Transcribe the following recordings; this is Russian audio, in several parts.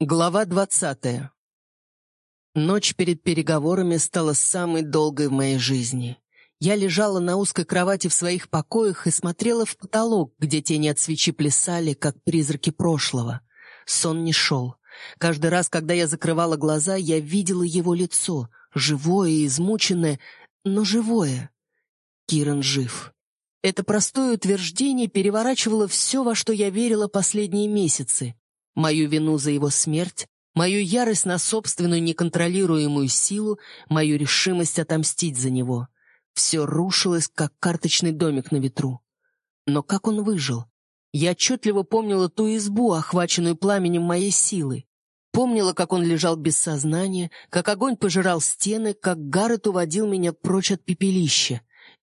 Глава двадцатая. Ночь перед переговорами стала самой долгой в моей жизни. Я лежала на узкой кровати в своих покоях и смотрела в потолок, где тени от свечи плясали, как призраки прошлого. Сон не шел. Каждый раз, когда я закрывала глаза, я видела его лицо, живое и измученное, но живое. Киран жив. Это простое утверждение переворачивало все, во что я верила последние месяцы мою вину за его смерть, мою ярость на собственную неконтролируемую силу, мою решимость отомстить за него. Все рушилось, как карточный домик на ветру. Но как он выжил? Я отчетливо помнила ту избу, охваченную пламенем моей силы. Помнила, как он лежал без сознания, как огонь пожирал стены, как Гаррет уводил меня прочь от пепелища.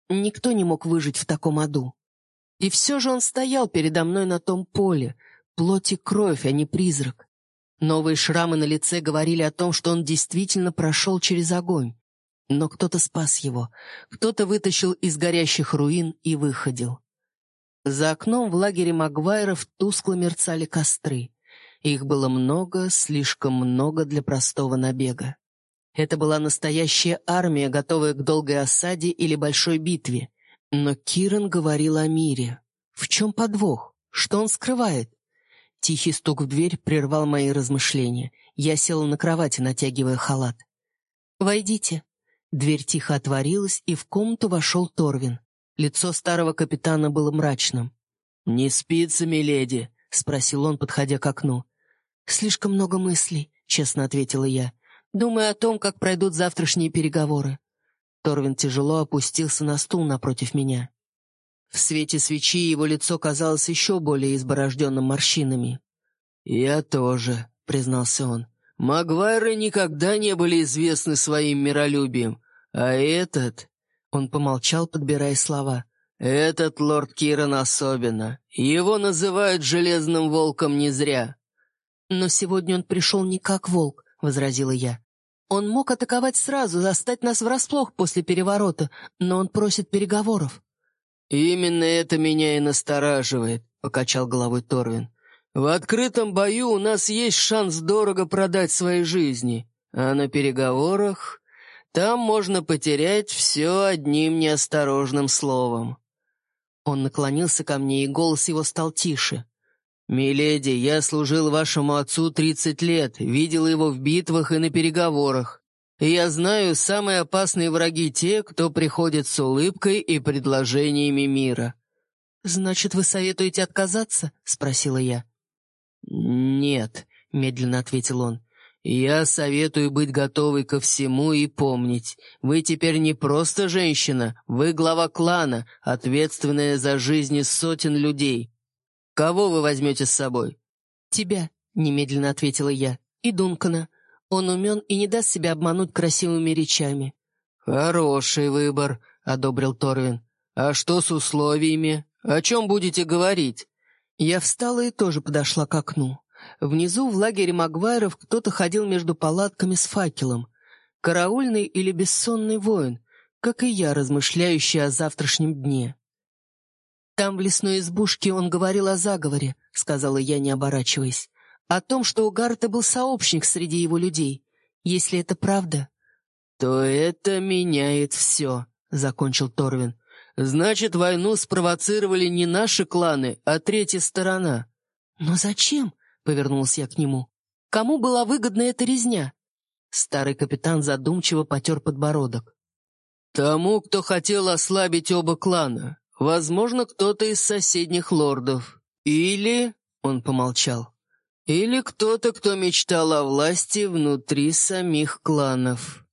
Никто не мог выжить в таком аду. И все же он стоял передо мной на том поле, Плоть и кровь, а не призрак. Новые шрамы на лице говорили о том, что он действительно прошел через огонь. Но кто-то спас его, кто-то вытащил из горящих руин и выходил. За окном в лагере Магуайров тускло мерцали костры. Их было много, слишком много для простого набега. Это была настоящая армия, готовая к долгой осаде или большой битве. Но Киран говорил о мире. В чем подвох? Что он скрывает? Тихий стук в дверь прервал мои размышления. Я села на кровати, натягивая халат. «Войдите». Дверь тихо отворилась, и в комнату вошел Торвин. Лицо старого капитана было мрачным. «Не спится, миледи?» — спросил он, подходя к окну. «Слишком много мыслей», — честно ответила я. «Думаю о том, как пройдут завтрашние переговоры». Торвин тяжело опустился на стул напротив меня. В свете свечи его лицо казалось еще более изборожденным морщинами. «Я тоже», — признался он. «Магуайры никогда не были известны своим миролюбием, а этот...» Он помолчал, подбирая слова. «Этот лорд Киран особенно. Его называют Железным Волком не зря». «Но сегодня он пришел не как волк», — возразила я. «Он мог атаковать сразу, застать нас врасплох после переворота, но он просит переговоров». «Именно это меня и настораживает», — покачал головой Торвин. «В открытом бою у нас есть шанс дорого продать свои жизни, а на переговорах там можно потерять все одним неосторожным словом». Он наклонился ко мне, и голос его стал тише. «Миледи, я служил вашему отцу тридцать лет, видел его в битвах и на переговорах. Я знаю, самые опасные враги те, кто приходит с улыбкой и предложениями мира». «Значит, вы советуете отказаться?» — спросила я. «Нет», — медленно ответил он. «Я советую быть готовой ко всему и помнить. Вы теперь не просто женщина, вы глава клана, ответственная за жизни сотен людей. Кого вы возьмете с собой?» «Тебя», — немедленно ответила я, — «и Дункана. Он умен и не даст себя обмануть красивыми речами». «Хороший выбор», — одобрил Торвин. «А что с условиями? О чем будете говорить?» Я встала и тоже подошла к окну. Внизу, в лагере Магуайров, кто-то ходил между палатками с факелом. Караульный или бессонный воин, как и я, размышляющий о завтрашнем дне. «Там, в лесной избушке, он говорил о заговоре», — сказала я, не оборачиваясь о том, что у Гарта был сообщник среди его людей. Если это правда... «То это меняет все», — закончил Торвин. «Значит, войну спровоцировали не наши кланы, а третья сторона». «Но зачем?» — повернулся я к нему. «Кому была выгодна эта резня?» Старый капитан задумчиво потер подбородок. «Тому, кто хотел ослабить оба клана. Возможно, кто-то из соседних лордов. Или...» — он помолчал. Или кто-то, кто мечтал о власти внутри самих кланов.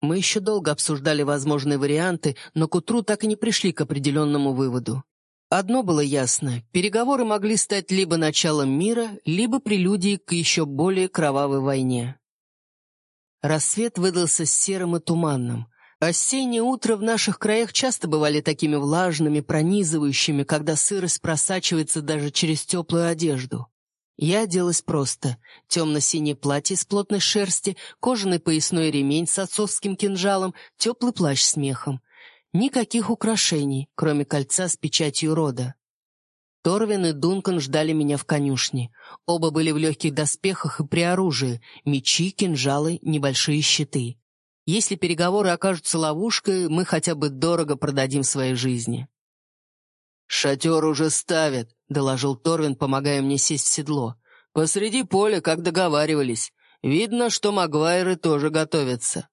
Мы еще долго обсуждали возможные варианты, но к утру так и не пришли к определенному выводу. Одно было ясно — переговоры могли стать либо началом мира, либо прелюдией к еще более кровавой войне. Рассвет выдался серым и туманным. Осеннее утро в наших краях часто бывали такими влажными, пронизывающими, когда сырость просачивается даже через теплую одежду. Я оделась просто. Темно-синее платье из плотной шерсти, кожаный поясной ремень с отцовским кинжалом, теплый плащ с мехом. Никаких украшений, кроме кольца с печатью рода. Торвин и Дункан ждали меня в конюшне. Оба были в легких доспехах и при оружии, мечи, кинжалы, небольшие щиты. Если переговоры окажутся ловушкой, мы хотя бы дорого продадим свои жизни. «Шатер уже ставят», — доложил Торвин, помогая мне сесть в седло. «Посреди поля, как договаривались. Видно, что Магуайры тоже готовятся».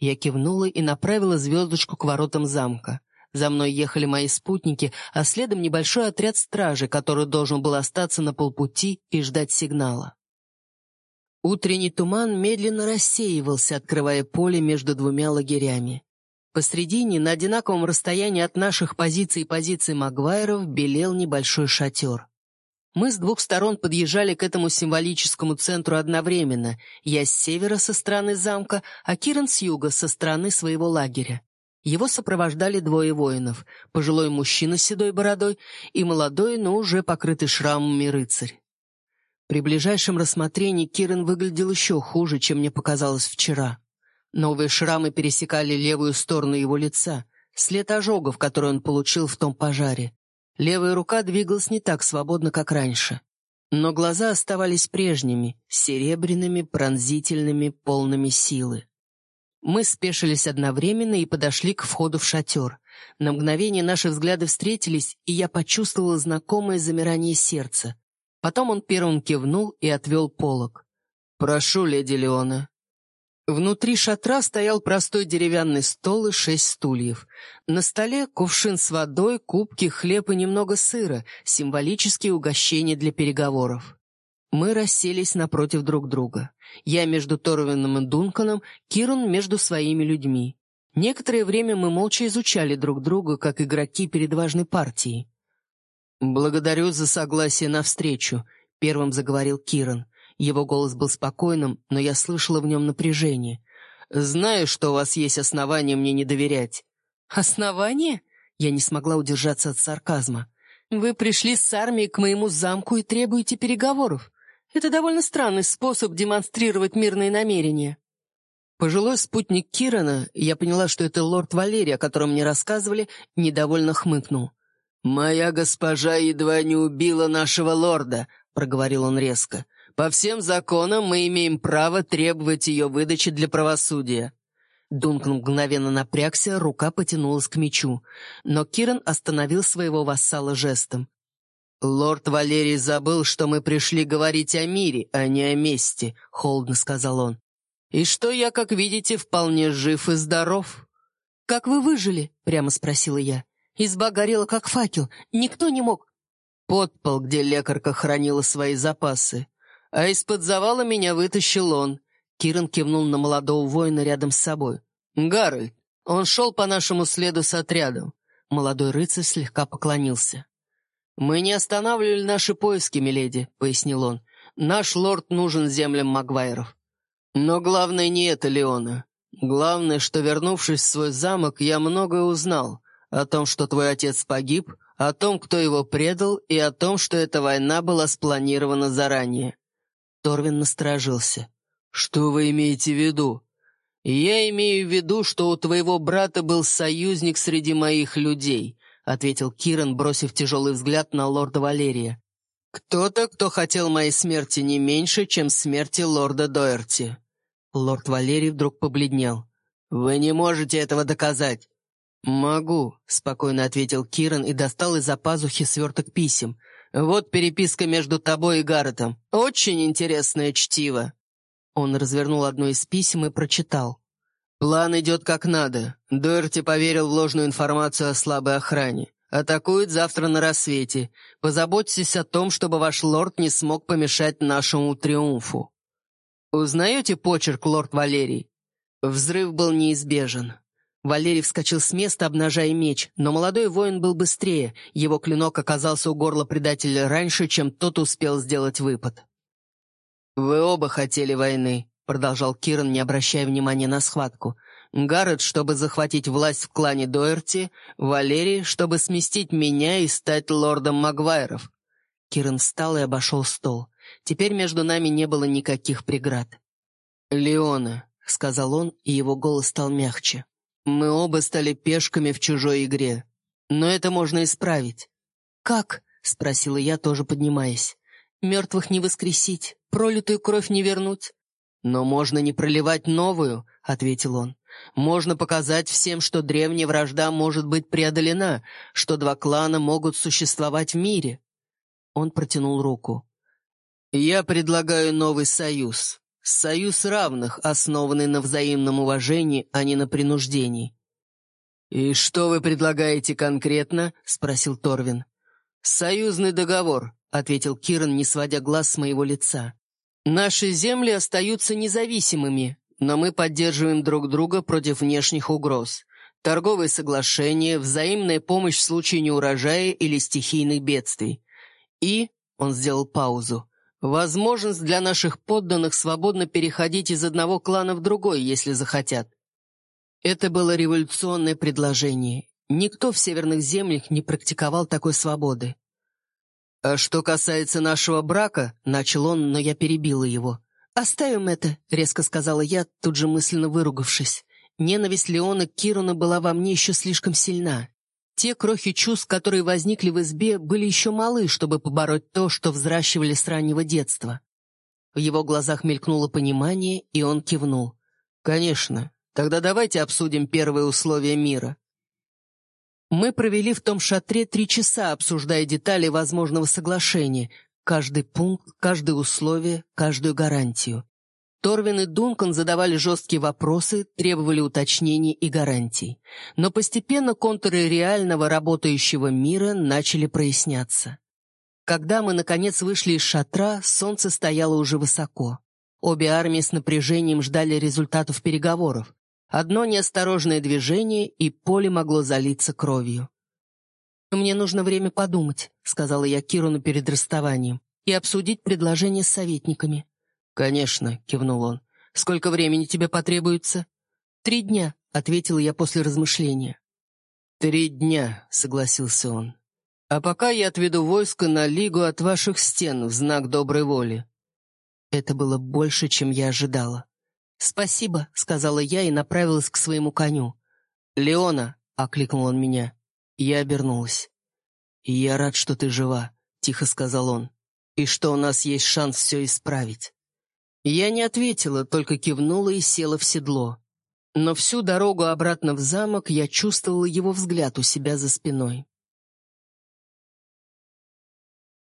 Я кивнула и направила звездочку к воротам замка. За мной ехали мои спутники, а следом небольшой отряд стражи, который должен был остаться на полпути и ждать сигнала. Утренний туман медленно рассеивался, открывая поле между двумя лагерями. Посредине, на одинаковом расстоянии от наших позиций и позиций Магуайров, белел небольшой шатер. Мы с двух сторон подъезжали к этому символическому центру одновременно. Я с севера со стороны замка, а Киран с юга со стороны своего лагеря. Его сопровождали двое воинов, пожилой мужчина с седой бородой и молодой, но уже покрытый шрамами рыцарь. При ближайшем рассмотрении Киран выглядел еще хуже, чем мне показалось вчера. Новые шрамы пересекали левую сторону его лица, след ожогов, который он получил в том пожаре. Левая рука двигалась не так свободно, как раньше. Но глаза оставались прежними, серебряными, пронзительными, полными силы. Мы спешились одновременно и подошли к входу в шатер. На мгновение наши взгляды встретились, и я почувствовала знакомое замирание сердца. Потом он первым кивнул и отвел полог. «Прошу, леди Леона». Внутри шатра стоял простой деревянный стол и шесть стульев. На столе кувшин с водой, кубки, хлеб и немного сыра, символические угощения для переговоров. Мы расселись напротив друг друга. Я между Торвином и Дунканом, Кирун между своими людьми. Некоторое время мы молча изучали друг друга, как игроки перед важной партией. «Благодарю за согласие на встречу», — первым заговорил Киран. Его голос был спокойным, но я слышала в нем напряжение. «Знаю, что у вас есть основания мне не доверять». «Основания?» Я не смогла удержаться от сарказма. «Вы пришли с армией к моему замку и требуете переговоров. Это довольно странный способ демонстрировать мирные намерения. Пожилой спутник Кирана, я поняла, что это лорд Валерий, о котором мне рассказывали, недовольно хмыкнул. «Моя госпожа едва не убила нашего лорда», — проговорил он резко. «По всем законам мы имеем право требовать ее выдачи для правосудия». Дункан мгновенно напрягся, рука потянулась к мечу. Но Киран остановил своего вассала жестом. «Лорд Валерий забыл, что мы пришли говорить о мире, а не о мести», — холодно сказал он. «И что я, как видите, вполне жив и здоров». «Как вы выжили?» — прямо спросила я. «Изба горела, как факел. Никто не мог...» Подпол, где лекарка хранила свои запасы. А из-под завала меня вытащил он. Киран кивнул на молодого воина рядом с собой. «Гарольд, он шел по нашему следу с отрядом». Молодой рыцарь слегка поклонился. «Мы не останавливали наши поиски, миледи», — пояснил он. «Наш лорд нужен землям Магуайров». «Но главное не это, Леона. Главное, что, вернувшись в свой замок, я многое узнал. О том, что твой отец погиб, о том, кто его предал, и о том, что эта война была спланирована заранее». Торвин насторожился. «Что вы имеете в виду?» «Я имею в виду, что у твоего брата был союзник среди моих людей ответил Киран, бросив тяжелый взгляд на лорда Валерия. «Кто-то, кто хотел моей смерти не меньше, чем смерти лорда Доерти». Лорд Валерий вдруг побледнел. «Вы не можете этого доказать». «Могу», — спокойно ответил Киран и достал из-за пазухи сверток писем. «Вот переписка между тобой и Гарретом. Очень интересное чтиво». Он развернул одно из писем и прочитал. «План идет как надо. Дуэрти поверил в ложную информацию о слабой охране. Атакует завтра на рассвете. Позаботьтесь о том, чтобы ваш лорд не смог помешать нашему триумфу». «Узнаете почерк, лорд Валерий?» Взрыв был неизбежен. Валерий вскочил с места, обнажая меч, но молодой воин был быстрее, его клинок оказался у горла предателя раньше, чем тот успел сделать выпад. «Вы оба хотели войны», продолжал Киран, не обращая внимания на схватку. «Гаррет, чтобы захватить власть в клане Доерти, Валерий, чтобы сместить меня и стать лордом Магуайров». Киран встал и обошел стол. Теперь между нами не было никаких преград. «Леона», — сказал он, и его голос стал мягче. «Мы оба стали пешками в чужой игре. Но это можно исправить». «Как?» — спросила я, тоже поднимаясь. «Мертвых не воскресить, пролитую кровь не вернуть». «Но можно не проливать новую», — ответил он. «Можно показать всем, что древняя вражда может быть преодолена, что два клана могут существовать в мире». Он протянул руку. «Я предлагаю новый союз. Союз равных, основанный на взаимном уважении, а не на принуждении». «И что вы предлагаете конкретно?» — спросил Торвин. «Союзный договор», — ответил Киран, не сводя глаз с моего лица. «Наши земли остаются независимыми, но мы поддерживаем друг друга против внешних угроз. Торговые соглашения, взаимная помощь в случае неурожая или стихийных бедствий. И, — он сделал паузу, Возможность для наших подданных свободно переходить из одного клана в другой, если захотят. Это было революционное предложение. Никто в северных землях не практиковал такой свободы. «А что касается нашего брака», — начал он, но я перебила его. «Оставим это», — резко сказала я, тут же мысленно выругавшись. Ненависть Леона к Кируну была во мне еще слишком сильна. Те крохи чувств, которые возникли в избе, были еще малы, чтобы побороть то, что взращивали с раннего детства. В его глазах мелькнуло понимание, и он кивнул. «Конечно. Тогда давайте обсудим первые условия мира». Мы провели в том шатре три часа, обсуждая детали возможного соглашения, каждый пункт, каждое условие, каждую гарантию. Торвин и Дункан задавали жесткие вопросы, требовали уточнений и гарантий. Но постепенно контуры реального работающего мира начали проясняться. Когда мы, наконец, вышли из шатра, солнце стояло уже высоко. Обе армии с напряжением ждали результатов переговоров. Одно неосторожное движение, и поле могло залиться кровью. «Мне нужно время подумать», — сказала я Кируну перед расставанием, «и обсудить предложение с советниками». «Конечно», — кивнул он. «Сколько времени тебе потребуется?» «Три дня», — ответила я после размышления. «Три дня», — согласился он. «А пока я отведу войско на лигу от ваших стен в знак доброй воли». Это было больше, чем я ожидала. «Спасибо», — сказала я и направилась к своему коню. «Леона», — окликнул он меня. Я обернулась. «Я рад, что ты жива», — тихо сказал он, «и что у нас есть шанс все исправить». Я не ответила, только кивнула и села в седло. Но всю дорогу обратно в замок я чувствовала его взгляд у себя за спиной.